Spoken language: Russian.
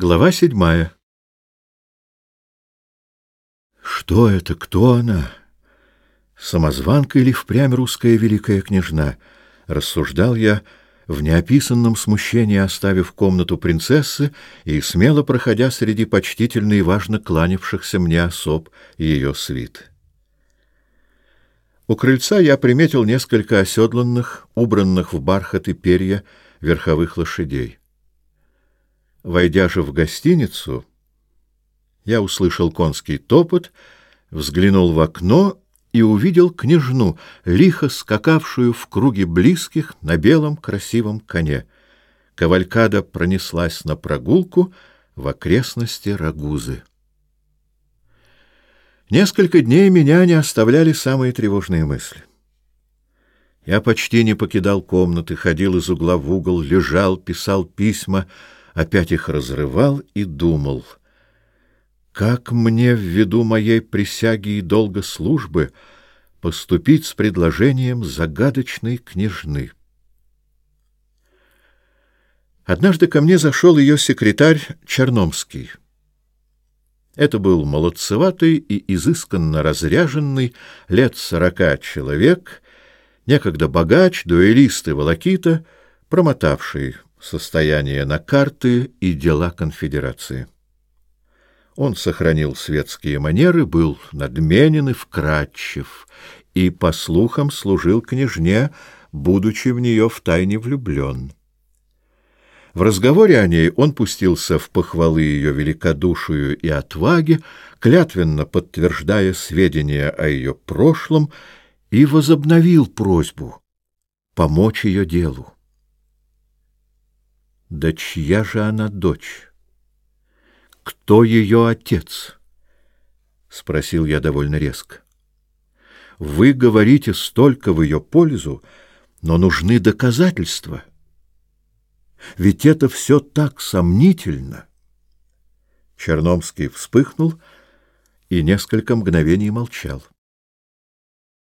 Глава седьмая Что это? Кто она? Самозванка или впрямь русская великая княжна? Рассуждал я в неописанном смущении, оставив комнату принцессы и смело проходя среди почтительно и важно кланявшихся мне особ ее свит. У крыльца я приметил несколько оседланных, убранных в бархат и перья верховых лошадей. Войдя же в гостиницу, я услышал конский топот, взглянул в окно и увидел княжну, лихо скакавшую в круге близких на белом красивом коне. Кавалькада пронеслась на прогулку в окрестности Рагузы. Несколько дней меня не оставляли самые тревожные мысли. Я почти не покидал комнаты, ходил из угла в угол, лежал, писал письма — опять их разрывал и думал. Как мне в виду моей присяги и долга службы поступить с предложением загадочной княжны? Однажды ко мне зашел ее секретарь Черномский. Это был молодцеватый и изысканно разряженный лет сорока человек, некогда богач, дуэлист и волокита, промотавший состояние на карты и дела конфедерации. Он сохранил светские манеры, был надменен и вкрадчив, и, по слухам, служил княжне, будучи в нее втайне влюблен. В разговоре о ней он пустился в похвалы ее великодушию и отваге, клятвенно подтверждая сведения о ее прошлом, и возобновил просьбу помочь ее делу. Да чья же она дочь? Кто ее отец? Спросил я довольно резко. Вы говорите столько в ее пользу, но нужны доказательства. Ведь это все так сомнительно. Черномский вспыхнул и несколько мгновений молчал.